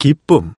기쁨.